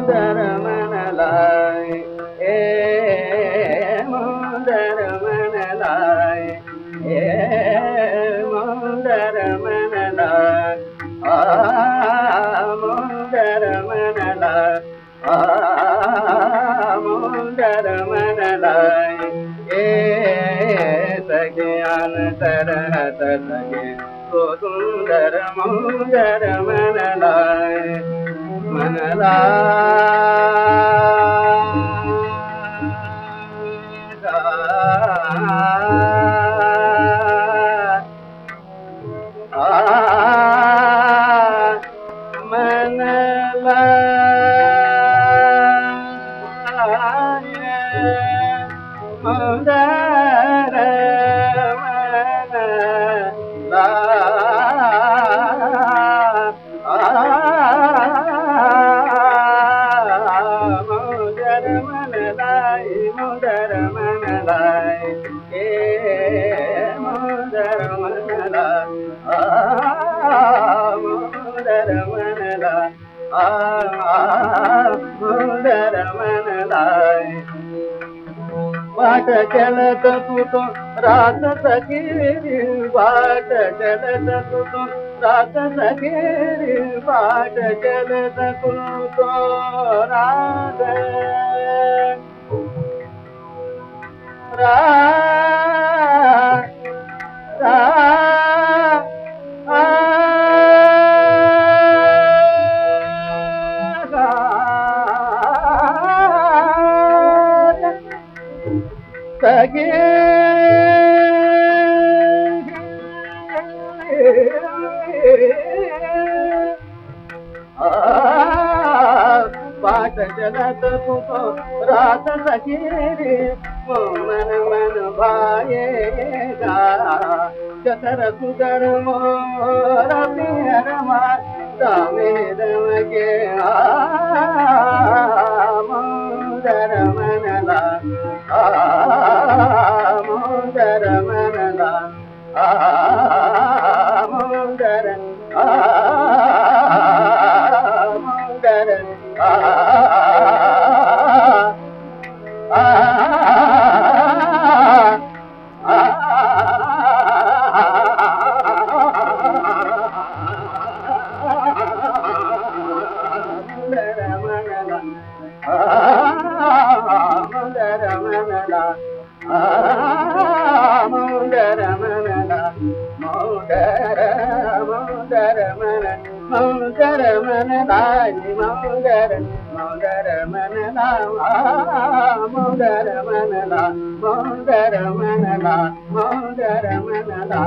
முந்தர மணலாய் ஏ முந்தர மணலாய் ஏ முந்தர மணலாய் ஆ முந்தர மணலாய் ஆ முந்தர மணலாய் ஏ சகியான் தரஹத சகே சுந்தர Ah மணலாய் மனலாய் முதர மனலாய் ஏ முதர மனலாய் முதர மனலாய் முதர மனலாய் बाट चलत तू तो रात सकेरी बाट चलत तू तो रात सकेरी बाट चलत तू तो रात पाट जगात तुक रात सखे रे मन मन पेन चतर पुदर मोर ah, ah, ah, ah, ah, ah, ah, आ மனலா முந்தர மனலா மௌதர மௌதர மன மௌதர மனலாய் மௌதர மௌதர மனலா மௌதர மனலா மௌதர மனலா மௌதர மனலா